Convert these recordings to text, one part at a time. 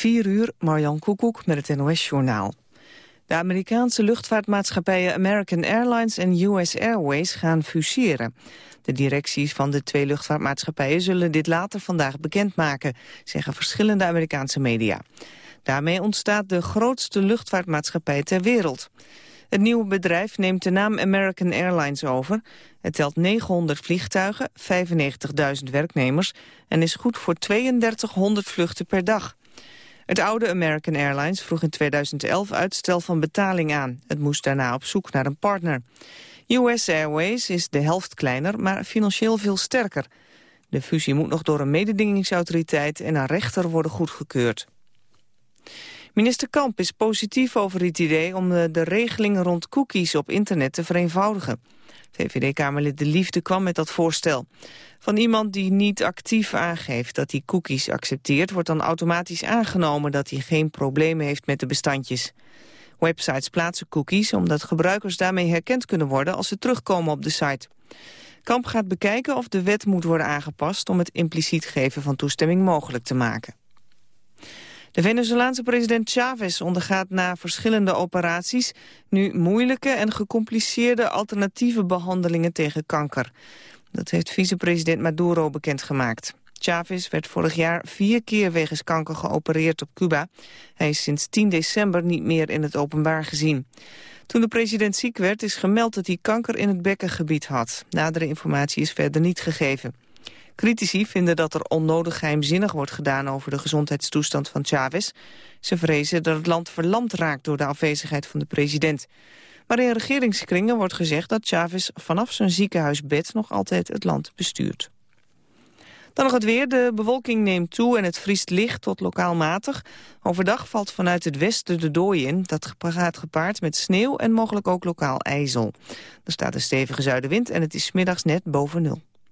4 uur, Marjan Koekoek met het NOS-journaal. De Amerikaanse luchtvaartmaatschappijen American Airlines en US Airways gaan fuseren. De directies van de twee luchtvaartmaatschappijen zullen dit later vandaag bekendmaken, zeggen verschillende Amerikaanse media. Daarmee ontstaat de grootste luchtvaartmaatschappij ter wereld. Het nieuwe bedrijf neemt de naam American Airlines over. Het telt 900 vliegtuigen, 95.000 werknemers en is goed voor 3200 vluchten per dag. Het oude American Airlines vroeg in 2011 uitstel van betaling aan. Het moest daarna op zoek naar een partner. US Airways is de helft kleiner, maar financieel veel sterker. De fusie moet nog door een mededingingsautoriteit en een rechter worden goedgekeurd. Minister Kamp is positief over het idee om de regelingen rond cookies op internet te vereenvoudigen. VVD-Kamerlid De Liefde kwam met dat voorstel. Van iemand die niet actief aangeeft dat hij cookies accepteert... wordt dan automatisch aangenomen dat hij geen problemen heeft met de bestandjes. Websites plaatsen cookies omdat gebruikers daarmee herkend kunnen worden... als ze terugkomen op de site. Kamp gaat bekijken of de wet moet worden aangepast... om het impliciet geven van toestemming mogelijk te maken. De Venezolaanse president Chavez ondergaat na verschillende operaties... nu moeilijke en gecompliceerde alternatieve behandelingen tegen kanker. Dat heeft vicepresident Maduro bekendgemaakt. Chavez werd vorig jaar vier keer wegens kanker geopereerd op Cuba. Hij is sinds 10 december niet meer in het openbaar gezien. Toen de president ziek werd is gemeld dat hij kanker in het bekkengebied had. Nadere informatie is verder niet gegeven. Critici vinden dat er onnodig geheimzinnig wordt gedaan over de gezondheidstoestand van Chavez. Ze vrezen dat het land verlamd raakt door de afwezigheid van de president. Maar in regeringskringen wordt gezegd dat Chavez vanaf zijn ziekenhuisbed nog altijd het land bestuurt. Dan nog het weer. De bewolking neemt toe en het vriest licht tot lokaal matig. Overdag valt vanuit het westen de dooi in. Dat gaat gepaard met sneeuw en mogelijk ook lokaal ijzel. Er staat een stevige zuidenwind en het is middags net boven nul.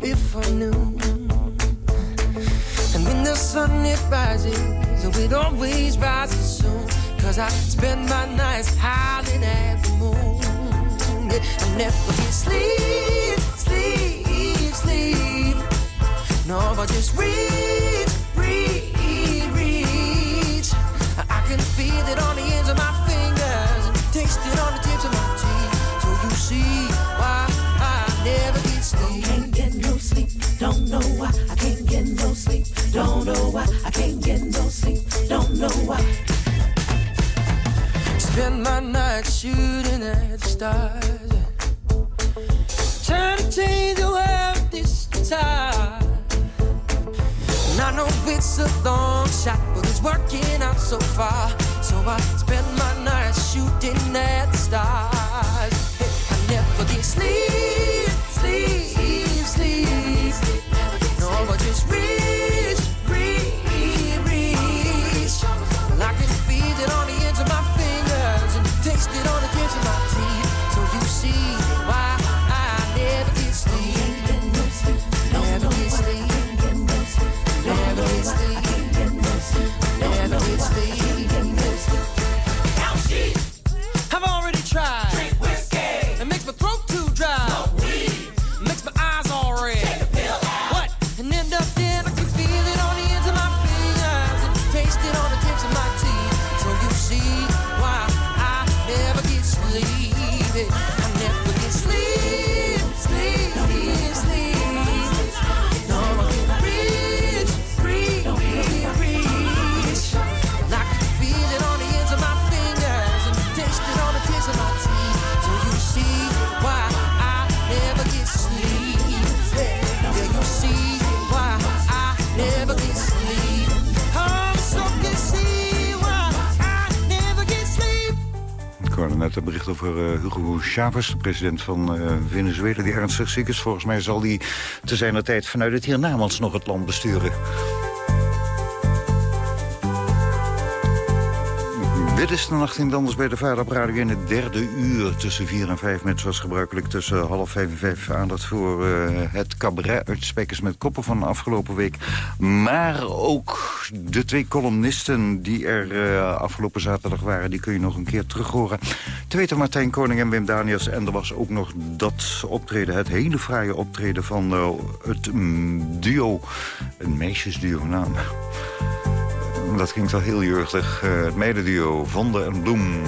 Wake before noon. And when the sun it rises, it always rises soon. Cause I spend my nights howling at the moon. Yeah, I never get sleep, sleep, sleep. No, I just reach, reach, reach. I can feel it on the Don't know why I can't get no sleep. Don't know why I can't get no sleep. Don't know why. Spend my night shooting at the stars. Trying to change the world this time. And I know it's a long shot, but it's working out so far. So I spend my night shooting at the stars. I never get sleep, sleep, sleep. No, I just reach, Chavez, president van eh, Venezuela, die ernstig ziek is. Volgens mij zal die te zijner tijd vanuit het hiernamens nog het land besturen. Dit is de nacht in Danders bij de Vader op Radio in het derde uur. Tussen vier en vijf met zoals gebruikelijk tussen half vijf en vijf aandacht voor eh, het cabaret. uitsprekers met koppen van de afgelopen week. Maar ook de twee columnisten die er eh, afgelopen zaterdag waren... die kun je nog een keer terug horen weten Martijn Koning en Wim Daniels. En er was ook nog dat optreden, het hele fraaie optreden van uh, het mm, duo, een meisjesduo naam. Dat klinkt wel heel jeugdig. Uh, het mededuo Vonde en Bloem.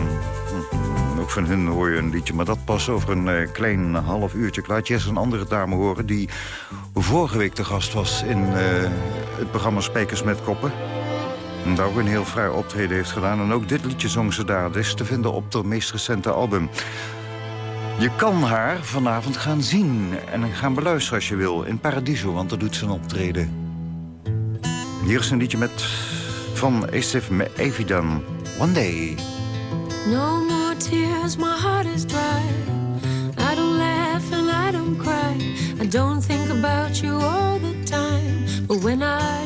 Hm, ook van hun hoor je een liedje. Maar dat pas over een uh, klein half uurtje. Ik laat Jess een andere dame horen... die vorige week de gast was in het programma Spijkers met Koppen. Daar ook een heel vrij optreden heeft gedaan. En ook dit liedje zong ze daar. Dat is te vinden op de meest recente album. Je kan haar vanavond gaan zien en gaan beluisteren als je wil. In Paradiso, want daar doet ze een optreden. Hier is een liedje met van Esef Evidan. One Day. No more tears, my heart is dry. I don't laugh and I don't cry. I don't think about you all the time. But when I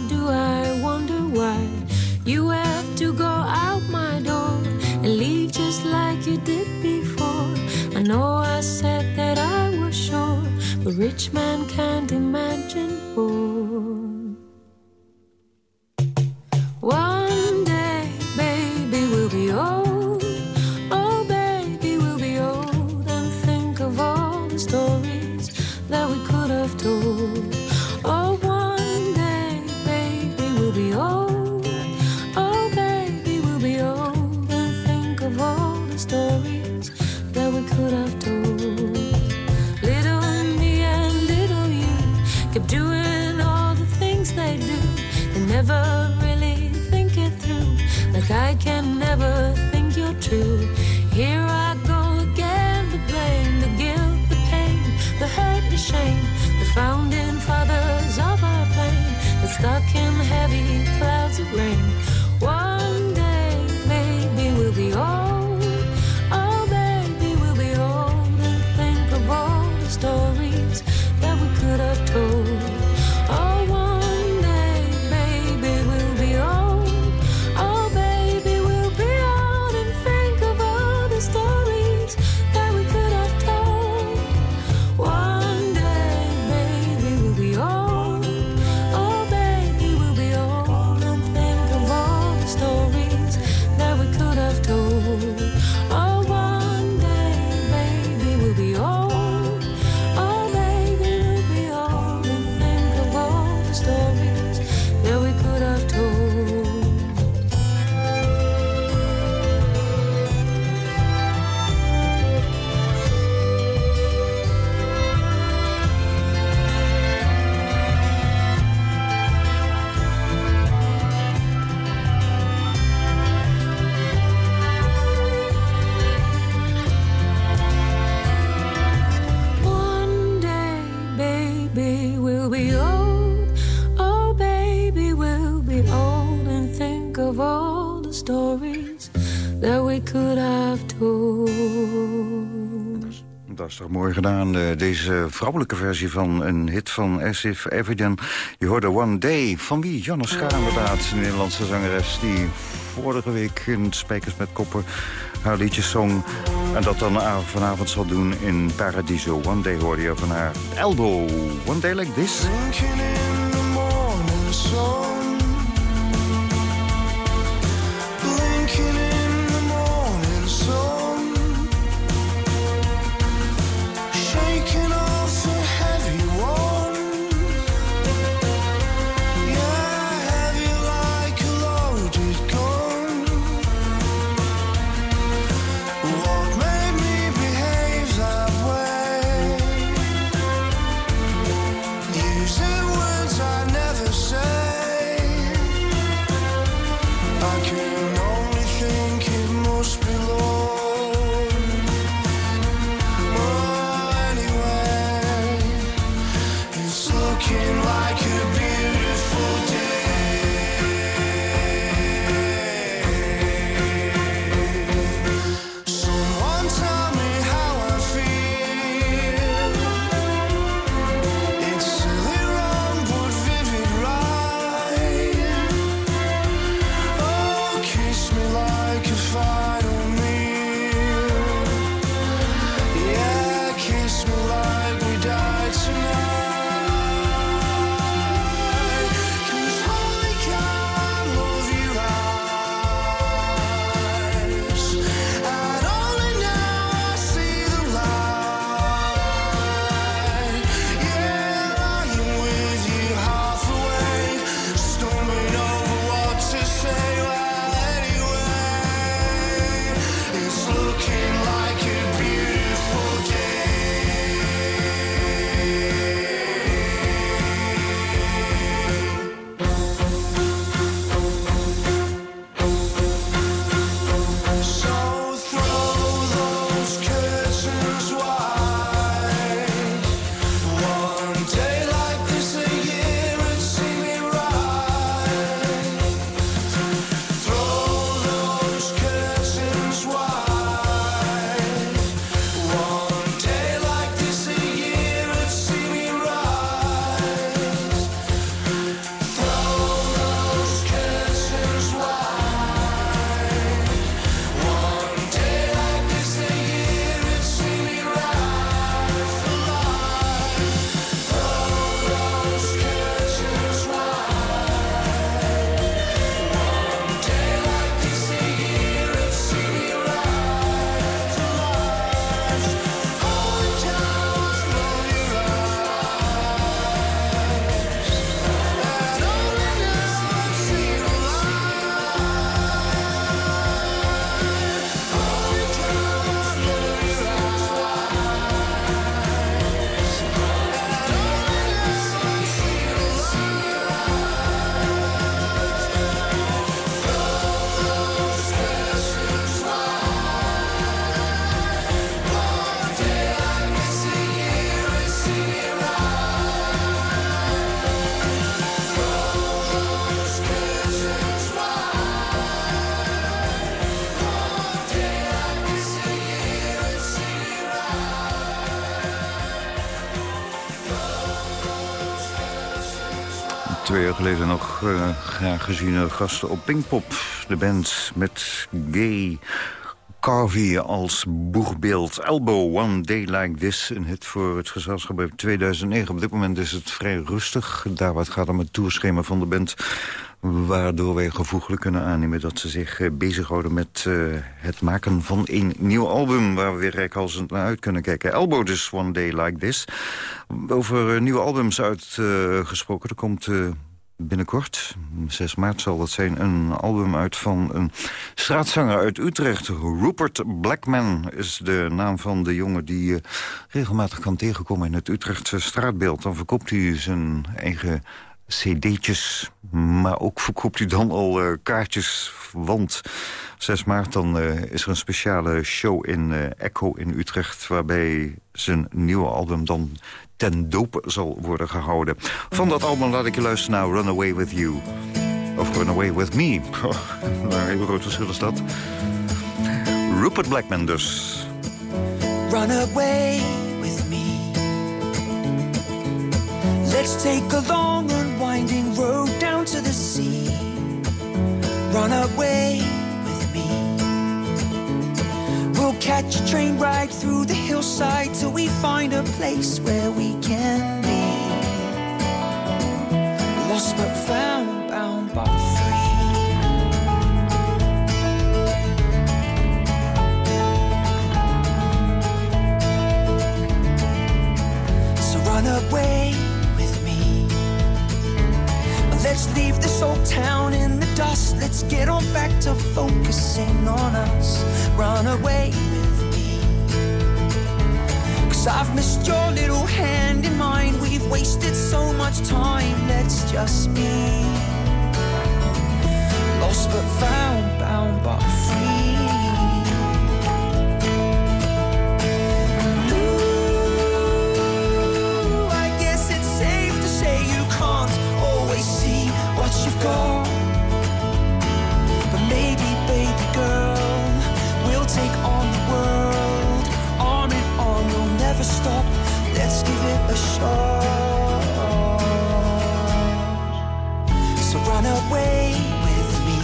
rich man can't imagine poor. One gedaan, eh, deze vrouwelijke versie van een hit van Asif Evidan. Je hoorde One Day, van wie? Janne Schaar inderdaad, een Nederlandse zangeres... die vorige week in Spijkers met Koppen haar liedjes zong... en dat dan vanavond zal doen in Paradiso. One Day hoorde je van haar. Elbow, One Day Like This. Geleden nog uh, graag geziene gasten op Pinkpop. De band met Gay Carvey als boegbeeld. Elbow, One Day Like This. Een hit voor het gezelschap uit 2009. Op dit moment is het vrij rustig. Daar wat gaat om het toerschema van de band. Waardoor wij gevoeglijk kunnen aannemen dat ze zich uh, bezighouden met uh, het maken van een nieuw album. Waar we weer rijkhalsend naar uit kunnen kijken. Elbow dus One Day Like This. Over nieuwe albums uitgesproken. er komt binnenkort, 6 maart zal dat zijn... een album uit van een straatzanger uit Utrecht. Rupert Blackman is de naam van de jongen... die je regelmatig kan tegenkomen in het Utrechtse straatbeeld. Dan verkoopt hij zijn eigen cd'tjes, maar ook verkoopt hij dan al uh, kaartjes. Want 6 maart dan uh, is er een speciale show in uh, Echo in Utrecht... waarbij zijn nieuwe album dan ten doop zal worden gehouden. Van dat album laat ik je luisteren naar Run Away With You. Of Run Away With Me. Nou, even groot verschil is dat. Rupert Blackman dus. Run away with me. Let's take a long winding road down to the sea. Run away with me. We'll catch a train ride through the hillside till we find a place where we can be. Lost but found, bound but free. So run away. Let's leave this old town in the dust. Let's get on back to focusing on us. Run away with me. Cause I've missed your little hand in mine. We've wasted so much time. Let's just be lost but found, bound but free. What. But maybe, baby girl, we'll take on the world. Arm in arm, we'll never stop. Let's give it a shot. So run away with me.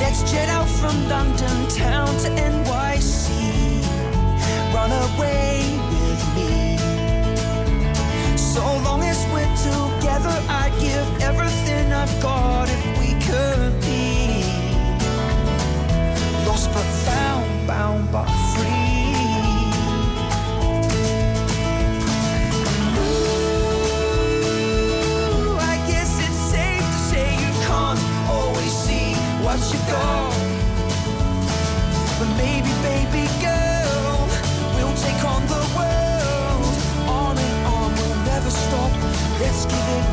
Let's jet out from London town to NYC. Run away I'd give everything I've got if we could be lost but found, bound but free. Ooh, I guess it's safe to say you can't always see what you've got. But maybe, baby girl, we'll take on the world. On and on, we'll never stop. Let's give it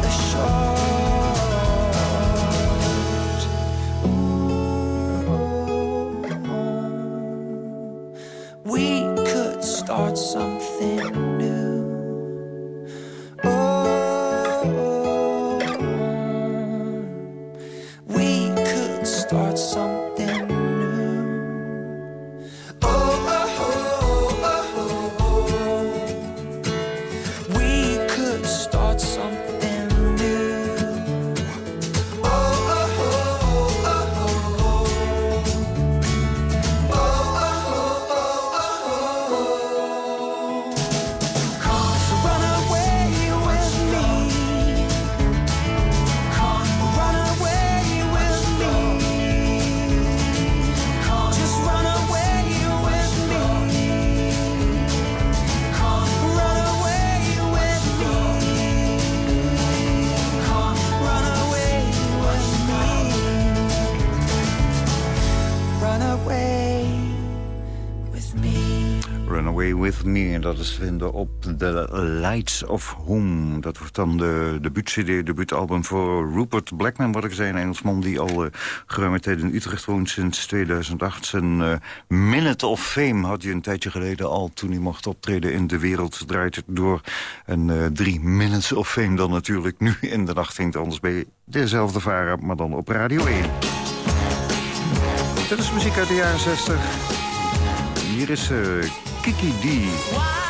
we could start something with me. Run Away With Me. Dat is vinden op The Lights of Home. Dat wordt dan de debuut-cd, debuutalbum voor Rupert Blackman. Wat ik zei, een Engelsman die al uh, geruime tijd in Utrecht woont sinds 2008. Zijn uh, Minute of Fame had hij een tijdje geleden al... toen hij mocht optreden in De Wereld Draait het Door. En uh, drie Minutes of Fame dan natuurlijk nu in de nacht hinkt. Anders je dezelfde varen, maar dan op Radio 1. Dit is muziek uit de jaren 60. Hier is uh, Kiki D.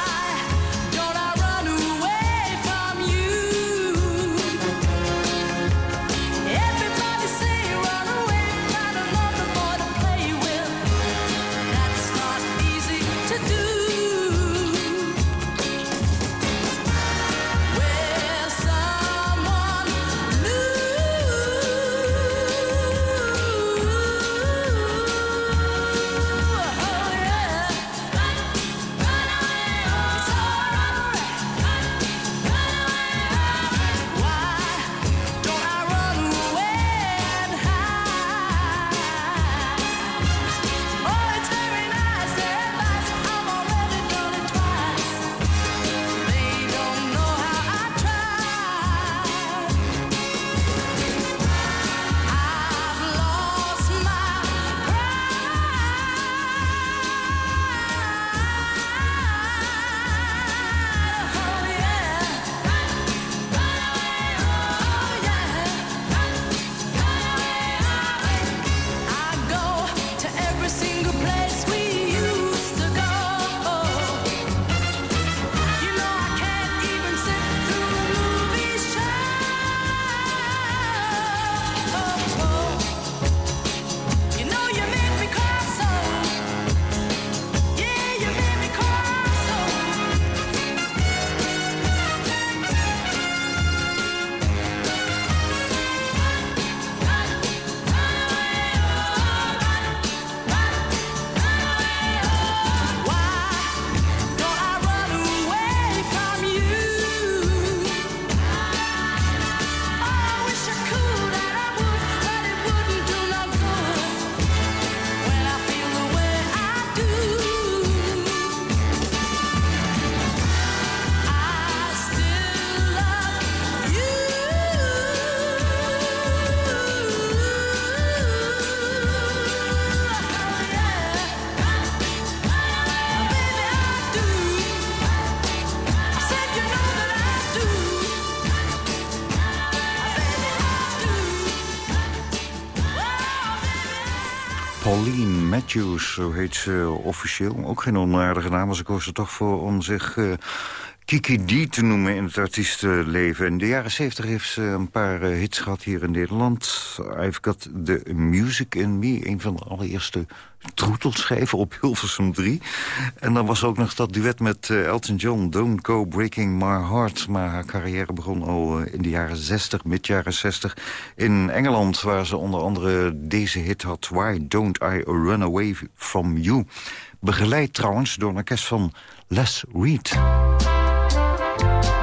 Matthews, zo heet ze officieel. Ook geen onaardige naam, maar ze koos er toch voor om zich... Kiki D te noemen in het artiestenleven. In de jaren 70 heeft ze een paar eh, hits gehad hier in Nederland. I've Got The Music In Me, een van de allereerste troetelschijven op Hilversum 3. En dan was ook nog dat duet met eh, Elton John, Don't Go Breaking My Heart. Maar haar carrière begon al eh, in de jaren 60, mid jaren 60... in Engeland, waar ze onder andere deze hit had... Why Don't I Run Away From You? Begeleid trouwens door een orkest van Les Reed. you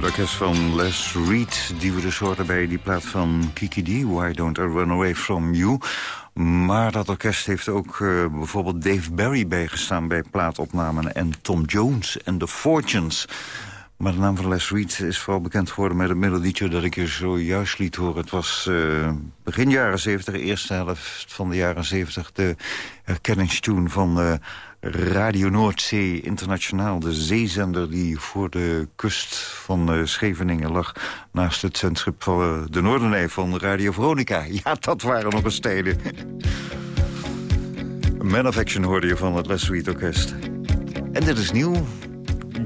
Het orkest van Les Reed, die we dus hoorden bij die plaat van Kiki D. Why Don't I Run Away From You. Maar dat orkest heeft ook eh, bijvoorbeeld Dave Barry bijgestaan... bij plaatopnamen en Tom Jones en The Fortunes. Maar de naam van Les Reed is vooral bekend geworden met het melodietje dat ik je zojuist liet horen. Het was uh, begin jaren 70, eerste helft van de jaren 70... de herkenningstune van uh, Radio Noordzee Internationaal. De zeezender die voor de kust van uh, Scheveningen lag... naast het zendschip van de Noordenij van Radio Veronica. Ja, dat waren nog eens tijden. Man of Action hoorde je van het Les Reed Orkest. En dit is nieuw...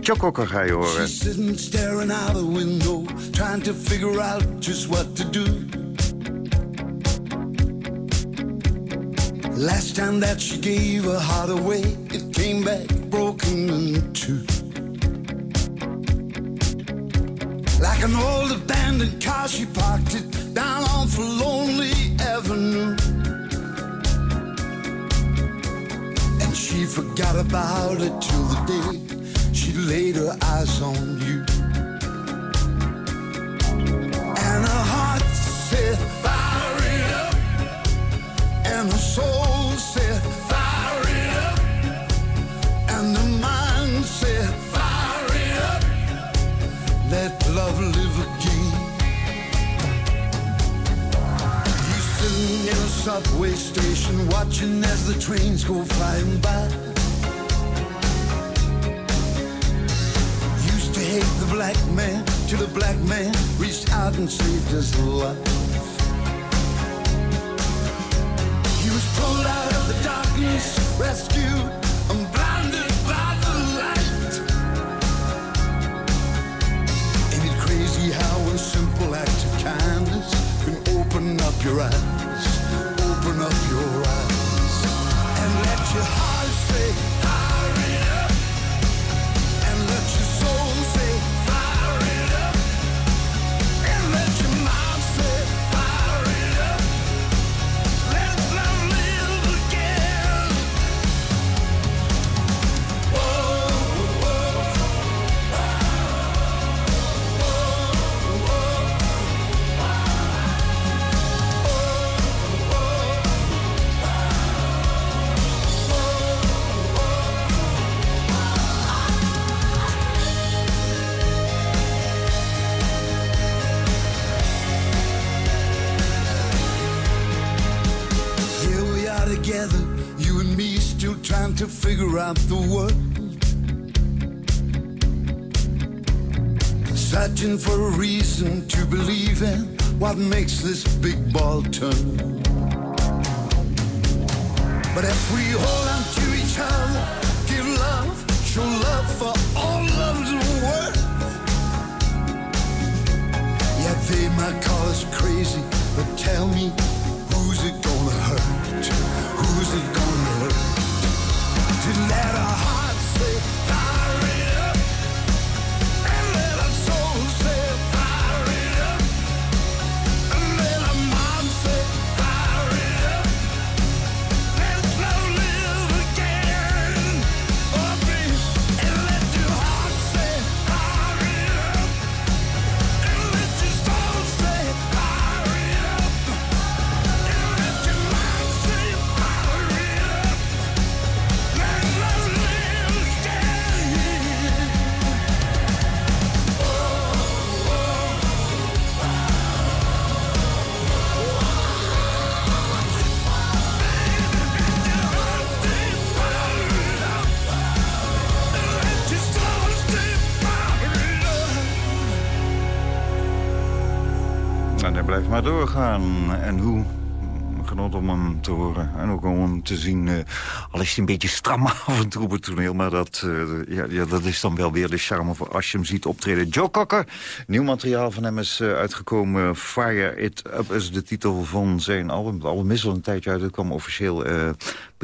Chococker ga je horen. Staring window, trying to figure out just what to do. Last time that she gave her heart away, it came back broken in two. Like an old abandoned car, she parked it down on for Lonely Avenue. And she forgot about it till the day she laid her eyes on you. And her heart said, Fire it up. And her soul Fire it up. And the mind said, Fire it up. Let love live again. You in a subway station, watching as the trains go flying by. Used to hate the black man till the black man reached out and saved his life. Rescued, out the world. Searching for a reason to believe in what makes this big ball turn. But if we hold on to each other, give love, show love for all love's worth. Yeah, they might call us crazy, but tell me, doorgaan. En hoe? Om hem te horen. En ook om hem te zien. eh, al is hij een beetje stram af en toe op het toneel. Maar dat, eh, ja, ja, dat is dan wel weer de charme voor als je hem ziet optreden. Joe. Nieuw materiaal van hem is eh, uitgekomen. Fire It Up is de titel van zijn album. Het album is al een tijdje uit. Het kwam officieel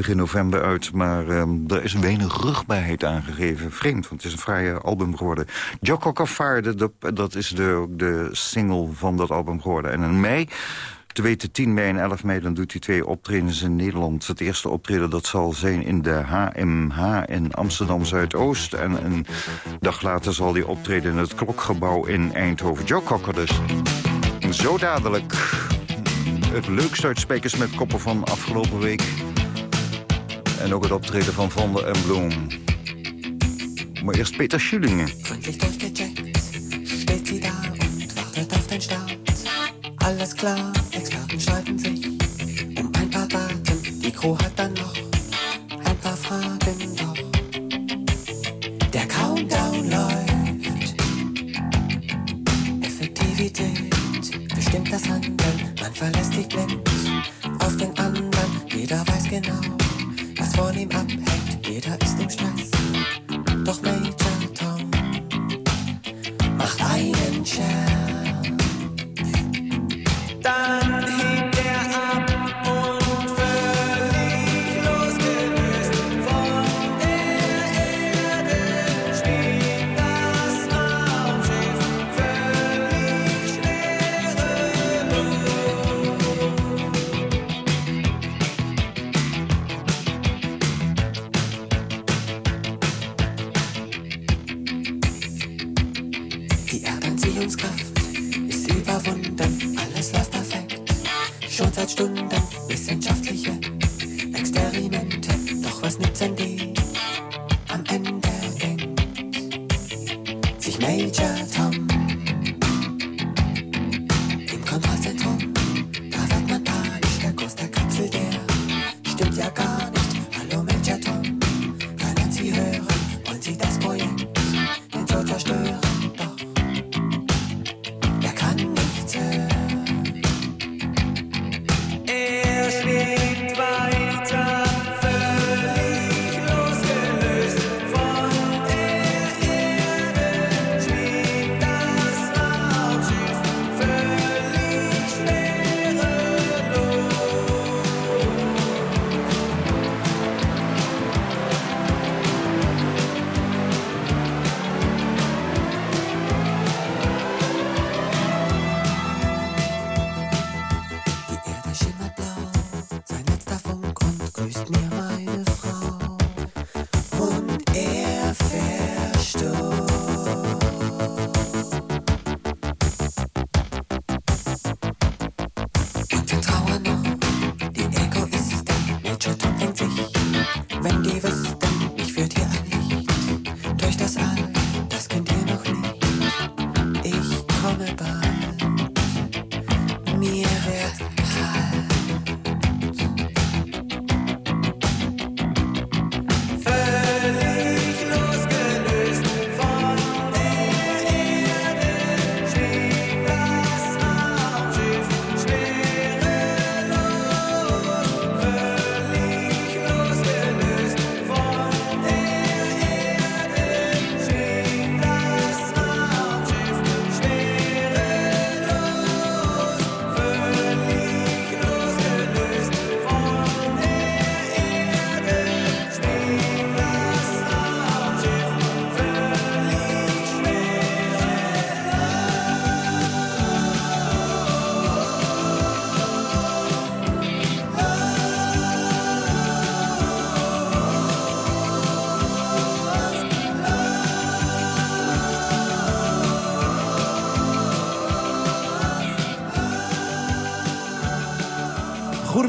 begin november uit. Maar eh, er is weinig rugbaarheid aangegeven. Vreemd, want het is een fraaie album geworden. Joe Cocker Fire It Up. Dat is de, de single van dat album geworden. En in mei te weten 10 mei en 11 mei dan doet hij twee optredens in Nederland. Het eerste optreden dat zal zijn in de HMH in Amsterdam-Zuidoost. En een dag later zal hij optreden in het Klokgebouw in Eindhoven. Joe dus. Zo dadelijk het leukste uit Spijkers met Koppen van afgelopen week. En ook het optreden van Van der en Bloem. Maar eerst Peter Start. Alles klar, Crew hat dann noch ein paar Fragen, doch der Countdown läuft. Effektivität bestimmt das Handeln. Man verlässt sich blind auf den anderen. Jeder weiß genau, was von ihm abhängt. Jeder ist im Stress. Doch Major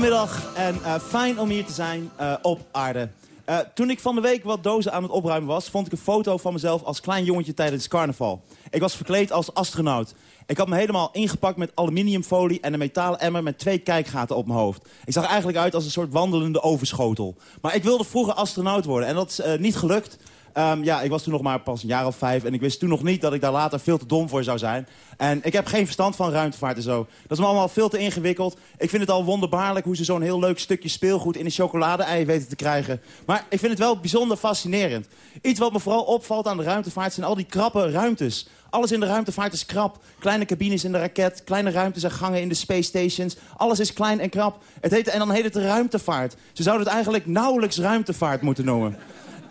Goedemiddag en eh, fijn om hier te zijn eh, op aarde. Eh, toen ik van de week wat dozen aan het opruimen was... vond ik een foto van mezelf als klein jongetje tijdens carnaval. Ik was verkleed als astronaut. Ik had me helemaal ingepakt met aluminiumfolie en een metalen emmer met twee kijkgaten op mijn hoofd. Ik zag eigenlijk uit als een soort wandelende overschotel. Maar ik wilde vroeger astronaut worden en dat is niet gelukt. Ehm, ja, ik was toen nog maar pas een jaar of vijf en ik wist toen nog niet dat ik daar later veel te dom voor zou zijn. En ik heb geen verstand van ruimtevaart en zo. Dat is me allemaal veel te ingewikkeld. Ik vind het al wonderbaarlijk hoe ze zo'n heel leuk stukje speelgoed in een chocolade-ei weten te krijgen. Maar ik vind het wel bijzonder fascinerend. Iets wat me vooral opvalt aan de ruimtevaart zijn al die krappe ruimtes. Alles in de ruimtevaart is krap. Kleine cabines in de raket, kleine ruimtes en gangen in de space stations. Alles is klein en krap. Het heet, en dan heet het de ruimtevaart. Ze zouden het eigenlijk nauwelijks ruimtevaart moeten noemen.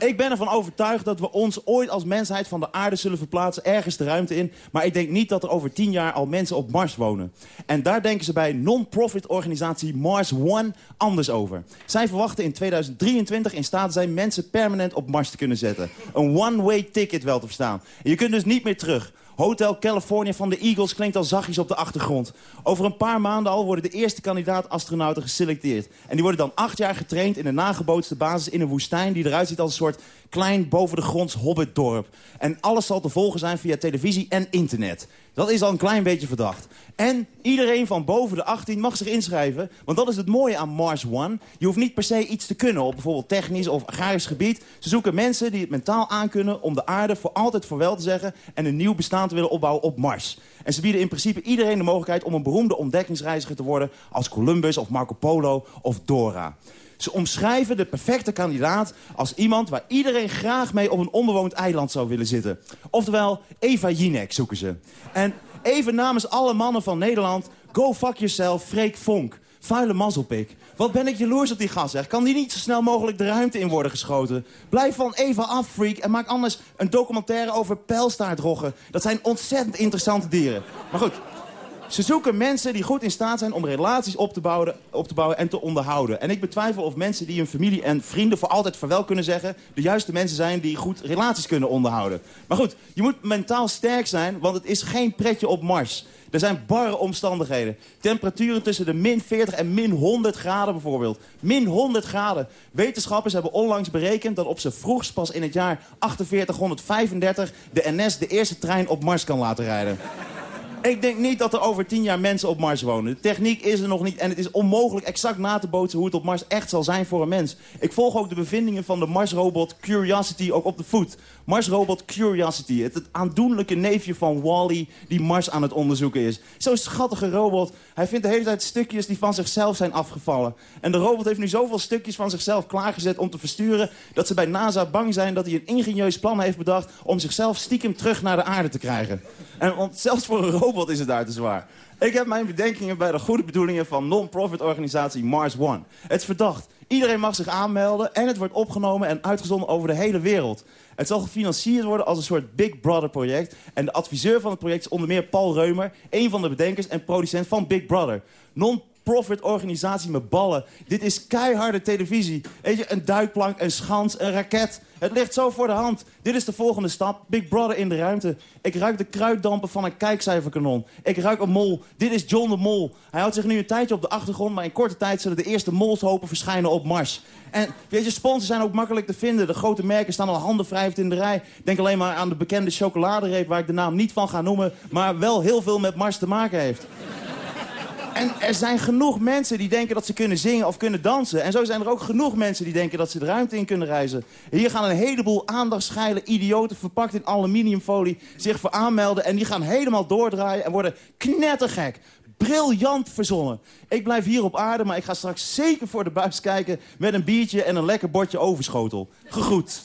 Ik ben ervan overtuigd dat we ons ooit als mensheid van de aarde zullen verplaatsen, ergens de ruimte in. Maar ik denk niet dat er over tien jaar al mensen op Mars wonen. En daar denken ze bij non-profit organisatie Mars One anders over. Zij verwachten in 2023 in staat zijn mensen permanent op Mars te kunnen zetten. Een one-way ticket wel te verstaan. Je kunt dus niet meer terug. Hotel California van de Eagles klinkt al zachtjes op de achtergrond. Over een paar maanden al worden de eerste kandidaat-astronauten geselecteerd. En die worden dan acht jaar getraind in een nagebootste basis in een woestijn... die eruit ziet als een soort klein boven de gronds hobbitdorp. En alles zal te volgen zijn via televisie en internet. Dat is al een klein beetje verdacht. En iedereen van boven de 18 mag zich inschrijven. Want dat is het mooie aan Mars One. Je hoeft niet per se iets te kunnen op bijvoorbeeld technisch of agrarisch gebied. Ze zoeken mensen die het mentaal aankunnen om de aarde voor altijd voor wel te zeggen... en een nieuw bestaan te willen opbouwen op Mars. En ze bieden in principe iedereen de mogelijkheid om een beroemde ontdekkingsreiziger te worden... als Columbus of Marco Polo of Dora. Ze omschrijven de perfecte kandidaat als iemand waar iedereen graag mee op een onbewoond eiland zou willen zitten. Oftewel, Eva Jinek zoeken ze. En even namens alle mannen van Nederland, go fuck yourself, Freek Vonk. Vuile mazzelpik. Wat ben ik jaloers op die gast, zeg. Kan die niet zo snel mogelijk de ruimte in worden geschoten? Blijf van Eva af, freak, en maak anders een documentaire over pijlstaartroggen. Dat zijn ontzettend interessante dieren. Maar goed, ze zoeken mensen die goed in staat zijn om relaties op te, bouwen, op te bouwen en te onderhouden. En ik betwijfel of mensen die hun familie en vrienden voor altijd vaarwel kunnen zeggen... de juiste mensen zijn die goed relaties kunnen onderhouden. Maar goed, je moet mentaal sterk zijn, want het is geen pretje op Mars. Er zijn barre omstandigheden. Temperaturen tussen de min 40 en min 100 graden bijvoorbeeld. Min 100 graden. Wetenschappers hebben onlangs berekend dat op z'n vroegst pas in het jaar 4835 de NS de eerste trein op Mars kan laten rijden. Ik denk niet dat er over tien jaar mensen op Mars wonen. De techniek is er nog niet en het is onmogelijk exact na te bootsen hoe het op Mars echt zal zijn voor een mens. Ik volg ook de bevindingen van de Marsrobot Curiosity ook op de voet. Marsrobot Curiosity, het, aandoenlijke neefje van Wally die Mars aan het onderzoeken is. Zo'n schattige robot. Hij vindt de hele tijd stukjes die van zichzelf zijn afgevallen. En de robot heeft nu zoveel stukjes van zichzelf klaargezet om te versturen... dat ze bij NASA bang zijn dat hij een ingenieus plan heeft bedacht... om zichzelf stiekem terug naar de aarde te krijgen. En want zelfs voor een robot is het daar te zwaar. Ik heb mijn bedenkingen bij de goede bedoelingen van non-profit organisatie Mars One. Het is verdacht. Iedereen mag zich aanmelden en het wordt opgenomen en uitgezonden over de hele wereld. Het zal gefinancierd worden als een soort Big Brother project. En de adviseur van het project is onder meer Paul Reumer... een van de bedenkers en producent van Big Brother. Non-profit organisatie met ballen. Dit is keiharde televisie. Weet je, een duikplank, een schans, een raket. Het ligt zo voor de hand. Dit is de volgende stap. Big Brother in de ruimte. Ik ruik de kruiddampen van een kijkcijferkanon. Ik ruik een mol. Dit is John de Mol. Hij houdt zich nu een tijdje op de achtergrond... maar in korte tijd zullen de eerste molshopen verschijnen op Mars. En weet je, sponsors zijn ook makkelijk te vinden. De grote merken staan al handen wrijvend in de rij. Denk alleen maar aan de bekende chocoladereep... waar ik de naam niet van ga noemen... maar wel heel veel met Mars te maken heeft. En er zijn genoeg mensen die denken dat ze kunnen zingen of kunnen dansen. En zo zijn er ook genoeg mensen die denken dat ze de ruimte in kunnen reizen. Hier gaan een heleboel aandachtsgeile idioten verpakt in aluminiumfolie zich voor aanmelden. En die gaan helemaal doordraaien en worden knettergek. Briljant verzonnen. Ik blijf hier op aarde, maar ik ga straks zeker voor de buis kijken... met een biertje en een lekker bordje overschotel. Gegroet.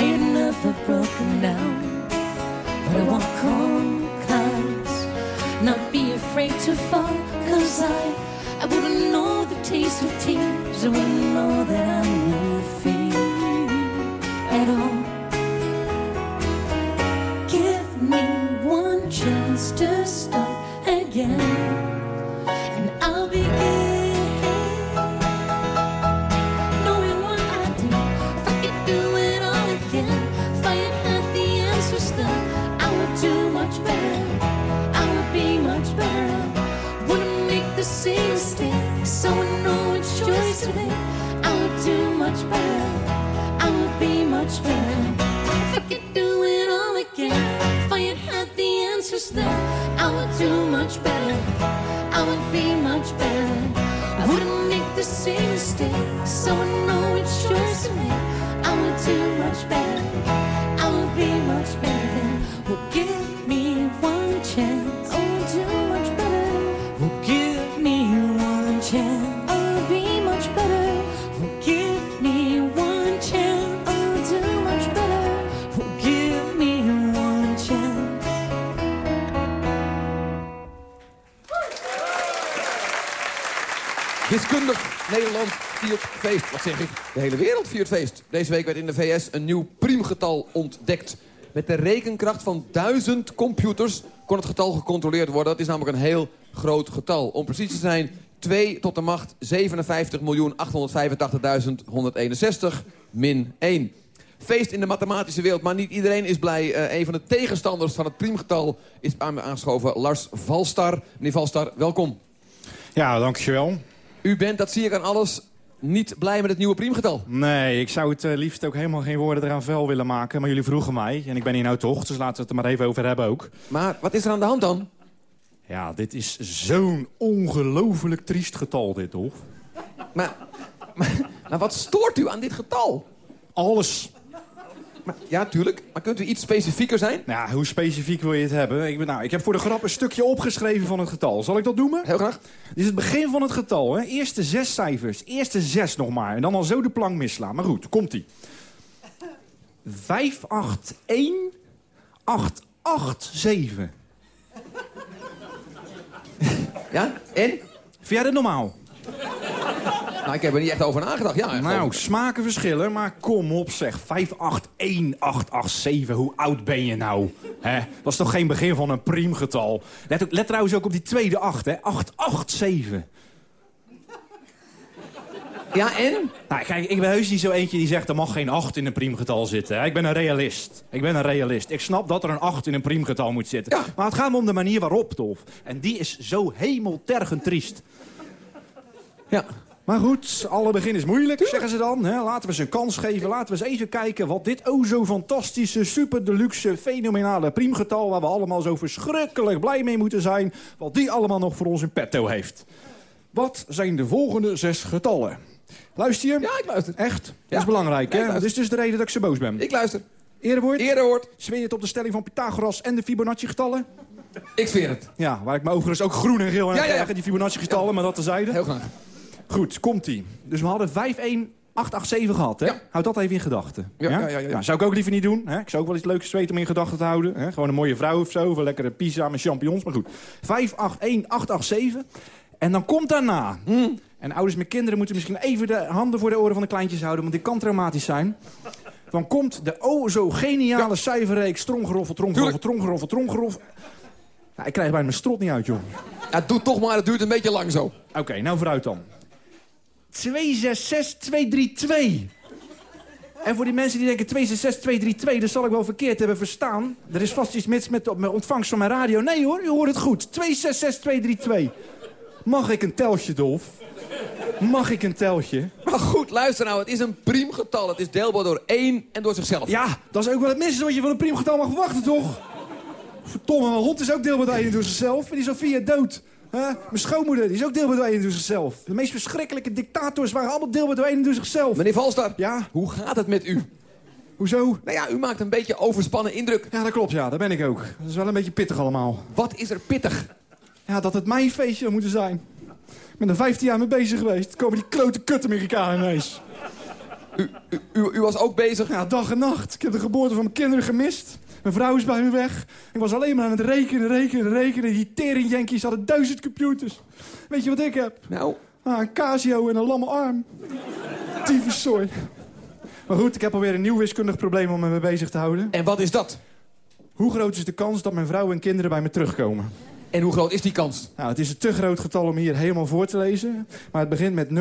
I had never broken down, would I walk on clouds? Not be afraid to fall, cause I, I wouldn't know the taste of tears. I wouldn't know that I never feel at all. Give me one chance to start again, do much better. I would be much better. I wouldn't make the same mistake, so I know which choice to make. I would do much better. Feest. Wat zeg ik? De hele wereld viert feest. Deze week werd in de VS een nieuw priemgetal ontdekt. Met de rekenkracht van duizend computers kon het getal gecontroleerd worden. Dat is namelijk een heel groot getal. Om precies te zijn 2 tot de macht 57.885.161 min 1. Feest in de mathematische wereld, maar niet iedereen is blij. Eh, een van de tegenstanders van het priemgetal is aan me aangeschoven, Lars Valstar. Meneer Valstar, welkom. Ja, dankjewel. U bent, dat zie ik aan alles, niet blij met het nieuwe priemgetal. Nee, ik zou het eh, liefst ook helemaal geen woorden eraan vuil willen maken. Maar jullie vroegen mij, en ik ben hier nou toch, dus laten we het er maar even over hebben ook. Maar wat is er aan de hand dan? Ja, dit is zo'n ongelooflijk triest getal, dit, toch? Maar, maar, maar wat stoort u aan dit getal? Alles. Maar, ja, tuurlijk. Maar kunt u iets specifieker zijn? Nou, hoe specifiek wil je het hebben? Ik, ben, nou, ik heb voor de grap een stukje opgeschreven van het getal. Zal ik dat doen? Heel graag. Dit is het begin van het getal, hè? Eerste zes cijfers. Eerste zes nog maar. En dan al zo de plank misslaan. Maar goed, komt-ie. 581 887. Ja, en? Vind jij dit normaal? Nou, ik heb er niet echt over nagedacht. Ja, Nou, smaken verschillen, maar kom op zeg. 581887, hoe oud ben je nou? Hè? Dat is toch geen begin van een priemgetal? Let, let trouwens ook op die tweede 8, hè? 887. Ja, en? Nou, kijk, ik ben heus niet zo eentje die zegt... er mag geen 8 in een priemgetal zitten. Hè? Ik ben een realist. Ik ben een realist. Ik snap dat er een 8 in een priemgetal moet zitten. Ja. Maar het gaat me om de manier waarop, tof. En die is zo hemeltergend triest. Ja. Maar goed, alle begin is moeilijk, zeggen ze dan. Hè? Laten we ze een kans geven. Laten we eens even kijken wat dit o zo fantastische, super deluxe, fenomenale priemgetal... waar we allemaal zo verschrikkelijk blij mee moeten zijn... wat die allemaal nog voor ons in petto heeft. Wat zijn de volgende zes getallen? Luister je? Ja, ik luister. Echt? Dat Ja. is belangrijk, hè? Dit is dus de reden dat ik zo boos ben. Ik luister. Eerder Eerder hoort. Zweer je het op de stelling van Pythagoras en de Fibonacci-getallen? Ik zweer het. Ja, waar ik me overigens ook groen en geel aan Ja, ja, die Fibonacci-getallen, maar dat tezijde. Heel graag. Goed, komt-ie. Dus we hadden 51887 gehad, hè? Ja. Houd dat even in gedachten. Ja, ja, ja, ja. Nou, zou ik ook liever niet doen. Hè? Ik zou ook wel iets leuks weten om in gedachten te houden. Hè? Gewoon een mooie vrouw of zo, of een lekkere pizza met champignons. Maar goed, 581887. En dan komt daarna Hmm. En ouders met kinderen moeten misschien even de handen voor de oren van de kleintjes houden... want dit kan traumatisch zijn. Dan komt de o zo geniale cijferreeks... tromgeroffel, tromgeroffel, tromgeroffel, tromgeroffel. Ja, ik krijg bijna mijn strot niet uit, joh. Ja, doe toch maar, het duurt een beetje lang zo. Oké, nou vooruit dan. 266232. En voor die mensen die denken 266232, dat zal ik wel verkeerd hebben verstaan. Er is vast iets mis met de met ontvangst van mijn radio. Nee hoor, u hoort het goed. 266232. Mag ik een teltje, Dolf? Mag ik een teltje? Maar goed, luister nou, het is een priemgetal. Het is deelbaar door 1 en door zichzelf. Ja, dat is ook wel het minste wat je van een priemgetal mag verwachten, toch? Verdomme, mijn hond is ook deelbaar door 1 door zichzelf. En die Sofia dood. Huh? Mijn schoonmoeder, die is ook deelbaar door 1 door zichzelf. De meest verschrikkelijke dictators waren allemaal deelbaar door 1 door zichzelf. Meneer Valstar, Ja? hoe gaat het met u? Hoezo? Nou ja, u maakt een beetje overspannen indruk. Ja, dat klopt, ja. Daar ben ik ook. Dat is wel een beetje pittig allemaal. Wat is er pittig? Ja, dat het mijn feestje zou moeten zijn. Ik ben er 15 jaar mee bezig geweest. komen die klote kut-Amerikanen ineens. U, u, u, u was ook bezig? Ja, dag en nacht. Ik heb de geboorte van mijn kinderen gemist. Mijn vrouw is bij me weg. Ik was alleen maar aan het rekenen, rekenen, rekenen. Die teringjankies hadden duizend computers. Weet je wat ik heb? Nou? Ah, een Casio en een lamme arm. Tyfuszooi. Maar goed, ik heb alweer een nieuw wiskundig probleem om me mee bezig te houden. En wat is dat? Hoe groot is de kans dat mijn vrouw en kinderen bij me terugkomen? En hoe groot is die kans? Nou, het is een te groot getal om hier helemaal voor te lezen. Maar het begint met 0,00000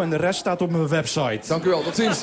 en de rest staat op mijn website. Dank u wel, tot ziens.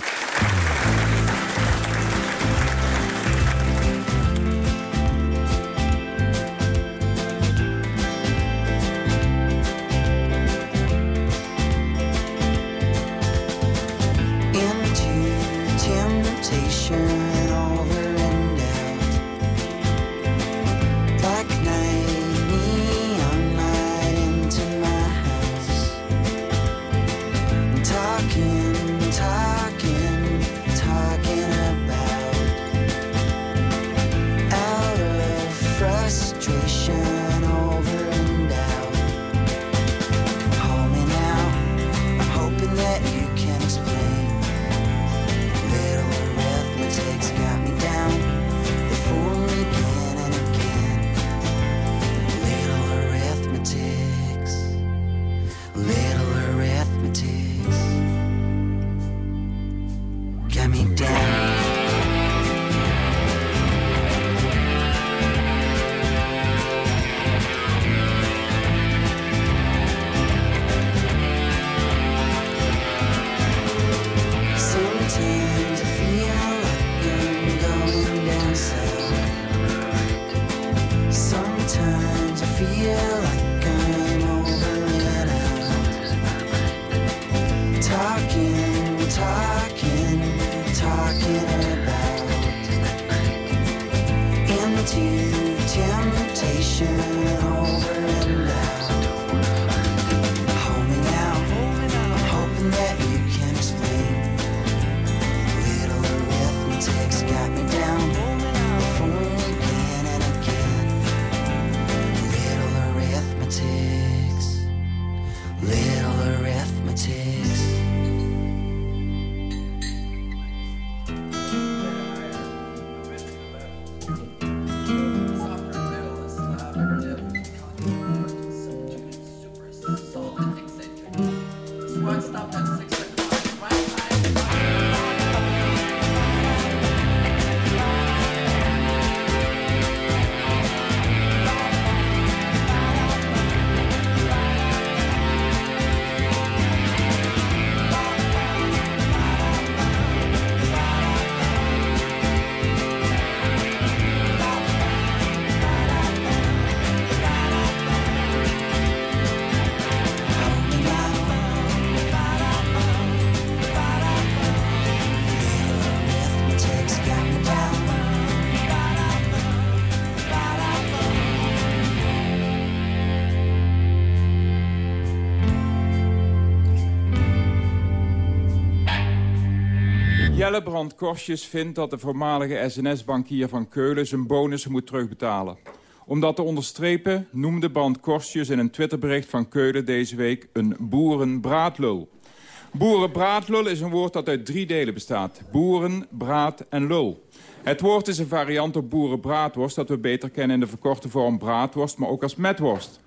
Brand Korsjes vindt dat de voormalige SNS-bankier van Keulen zijn bonus moet terugbetalen. Om dat te onderstrepen noemde Brand Korsjes in een Twitterbericht van Keulen deze week een boerenbraadlul. Boerenbraadlul is een woord dat uit drie delen bestaat. Boeren, braad en lul. Het woord is een variant op boerenbraadworst dat we beter kennen in de verkorte vorm braadworst, maar ook als metworst.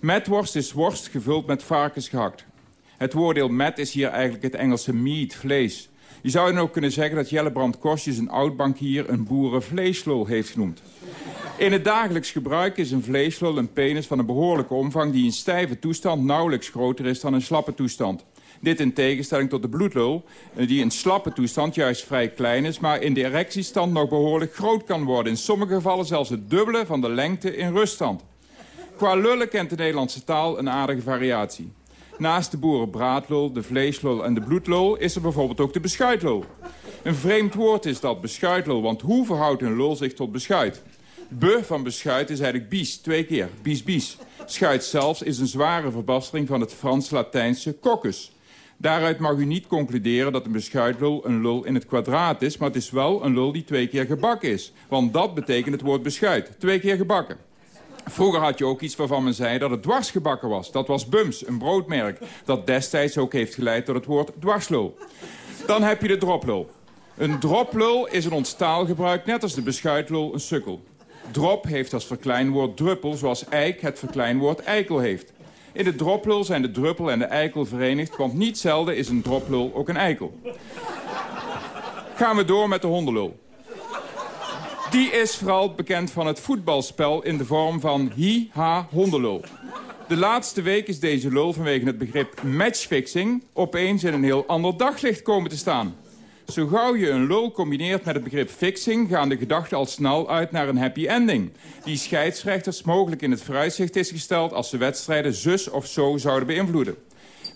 Metworst is worst gevuld met varkensgehakt. Het woordeel met is hier eigenlijk het Engelse meat, vlees. Je zou dan ook kunnen zeggen dat Jellebrand Kostjes een oud-bankier een boerenvleeslul heeft genoemd. In het dagelijks gebruik is een vleeslul een penis van een behoorlijke omvang... die in stijve toestand nauwelijks groter is dan een slappe toestand. Dit in tegenstelling tot de bloedlul, eh, die in slappe toestand juist vrij klein is... maar in de erectiestand nog behoorlijk groot kan worden. In sommige gevallen zelfs het dubbele van de lengte in ruststand. Qua lullen kent de Nederlandse taal een aardige variatie. Naast de boerenbraadlul, de vleeslul en de bloedlul is er bijvoorbeeld ook de beschuitlul. Een vreemd woord is dat beschuitlul, want hoe verhoudt een lul zich tot beschuit? Be van beschuit is eigenlijk bies, twee keer, bies bies. Schuit zelfs is een zware verbastering van het Frans-Latijnse coccus. Daaruit mag u niet concluderen dat een beschuitlul een lul in het kwadraat is... maar het is wel een lul die twee keer gebakken is. Want dat betekent het woord beschuit, twee keer gebakken. Vroeger had je ook iets waarvan men zei dat het dwarsgebakken was. Dat was Bums, een broodmerk, dat destijds ook heeft geleid tot het woord dwarslul. Dan heb je de droplul. Een droplul is een ons taalgebruik, net als de beschuitlul een sukkel. Drop heeft als verkleinwoord druppel, zoals eik het verkleinwoord eikel heeft. In de droplul zijn de druppel en de eikel verenigd, want niet zelden is een droplul ook een eikel. Gaan we door met de hondenlul. Die is vooral bekend van het voetbalspel in de vorm van hi-ha hondenlul. De laatste week is deze lul vanwege het begrip matchfixing... opeens in een heel ander daglicht komen te staan. Zo gauw je een lul combineert met het begrip fixing... gaan de gedachten al snel uit naar een happy ending. Die scheidsrechters mogelijk in het vooruitzicht is gesteld... als de wedstrijden zus of zo zouden beïnvloeden.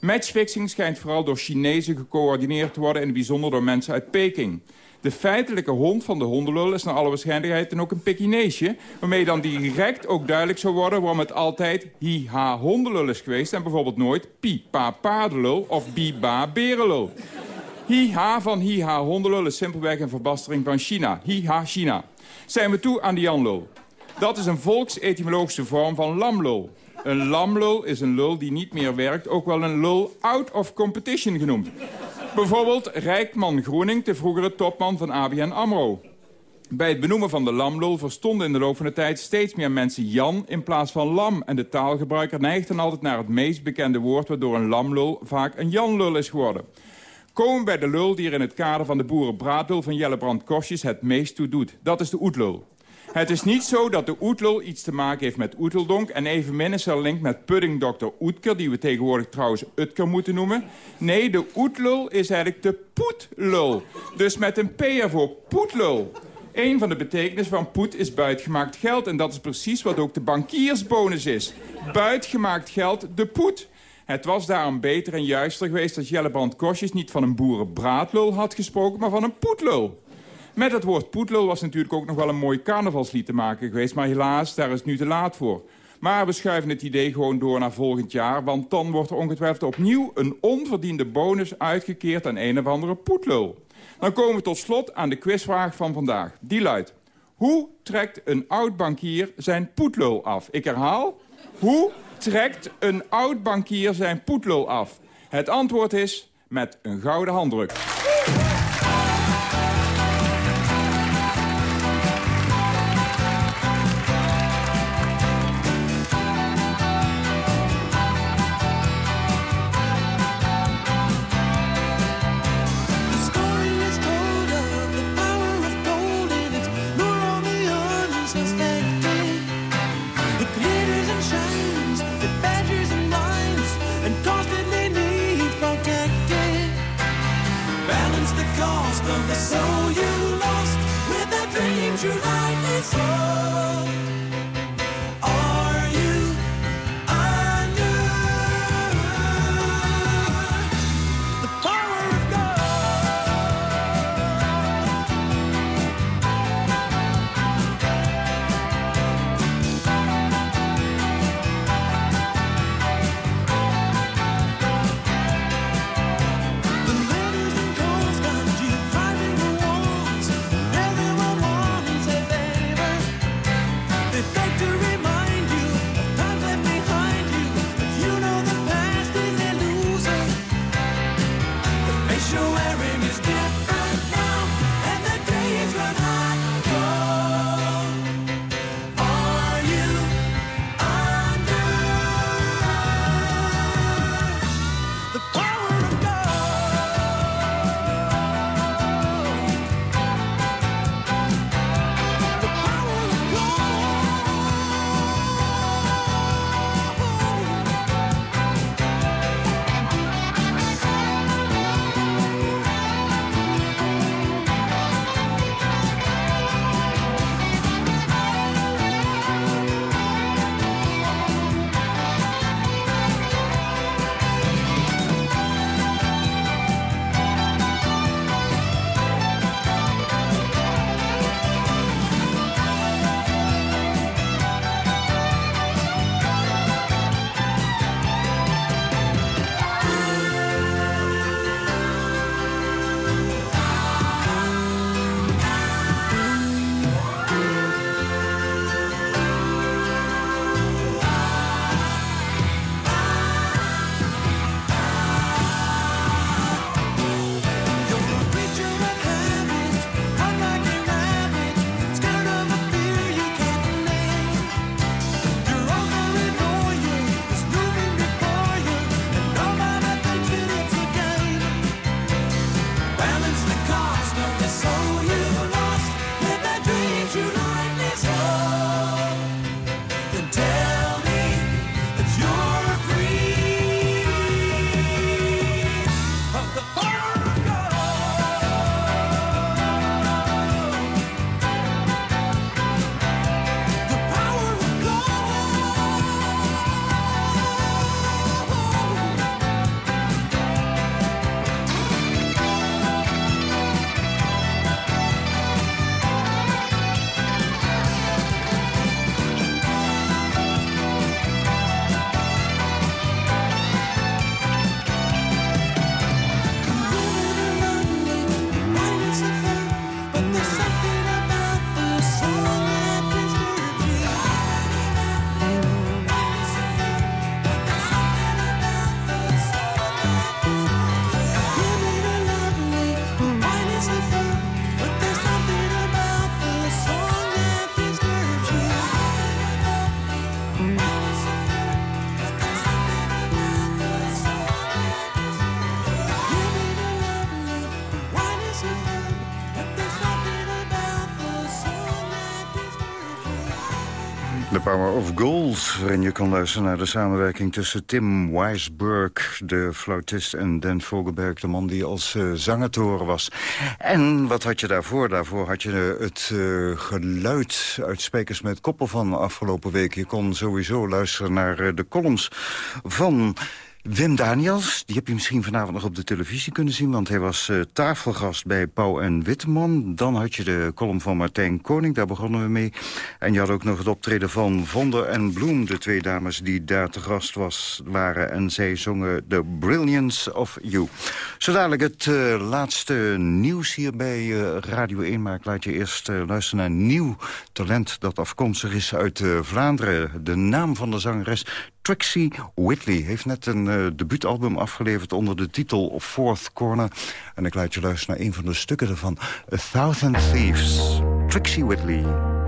Matchfixing schijnt vooral door Chinezen gecoördineerd te worden... het bijzonder door mensen uit Peking. De feitelijke hond van de hondenlul is naar alle waarschijnlijkheid dan ook een Pekineesje... waarmee dan direct ook duidelijk zou worden waarom het altijd hi-ha hondenlul is geweest... en bijvoorbeeld nooit pi-pa paardenlul of bi-ba berenlul. Hi-ha van hi-ha hondenlul is simpelweg een verbastering van China. Hi-ha China. Zijn we toe aan de janlul. Dat is een volksetymologische vorm van lamlul. Een lamlul is een lul die niet meer werkt, ook wel een lul out of competition genoemd. Bijvoorbeeld Rijkman Groening, de vroegere topman van ABN AMRO. Bij het benoemen van de lamlul verstonden in de loop van de tijd steeds meer mensen Jan in plaats van lam. En de taalgebruiker neigt dan altijd naar het meest bekende woord... waardoor een lamlul vaak een janlul is geworden. Komen bij de lul die er in het kader van de boerenbraadlul van Jellebrand het meest toe doet. Dat is de oetlul. Het is niet zo dat de oetlul iets te maken heeft met oeteldonk... en evenmin is er link met puddingdokter Oetker... die we tegenwoordig trouwens Utker moeten noemen. Nee, de oetlul is eigenlijk de poetlul. Dus met een P ervoor, poetlul. Een van de betekenissen van poet is buitgemaakt geld. En dat is precies wat ook de bankiersbonus is. Buitgemaakt geld, de poet. Het was daarom beter en juister geweest als Jellebrand Kostjes niet van een boerenbraadlul had gesproken, maar van een poetlul. Met het woord poetlul was natuurlijk ook nog wel een mooi carnavalslied te maken geweest... maar helaas, daar is het nu te laat voor. Maar we schuiven het idee gewoon door naar volgend jaar... want dan wordt er ongetwijfeld opnieuw een onverdiende bonus uitgekeerd aan een of andere poetlul. Dan komen we tot slot aan de quizvraag van vandaag. Die luidt, hoe trekt een oud-bankier zijn poetlul af? Ik herhaal, hoe trekt een oud-bankier zijn poetlul af? Het antwoord is met een gouden handdruk. soul. Power of Gold, waarin je kon luisteren naar de samenwerking tussen Tim Weisberg, de fluitist, en Dan Vogelberg, de man die als uh, was. En wat had je daarvoor? Daarvoor had je het uh, geluid uit Spekers met Koppel van afgelopen week. Je kon sowieso luisteren naar de columns van... Wim Daniels, die heb je misschien vanavond nog op de televisie kunnen zien... want hij was uh, tafelgast bij Pauw en Witteman. Dan had je de column van Martijn Koning, daar begonnen we mee. En je had ook nog het optreden van Vonder en Bloem... de twee dames die daar te gast was, waren. En zij zongen The Brilliance of You. Zo dadelijk het uh, laatste nieuws hier bij uh, Radio 1. Maar ik laat je eerst luisteren naar nieuw talent... dat afkomstig is uit Vlaanderen. De naam van de zangeres Trixie Whitley heeft net een uh, debuutalbum afgeleverd onder de titel Fourth Corner. En ik laat je luisteren naar een van de stukken ervan. A Thousand Thieves. Trixie Whitley.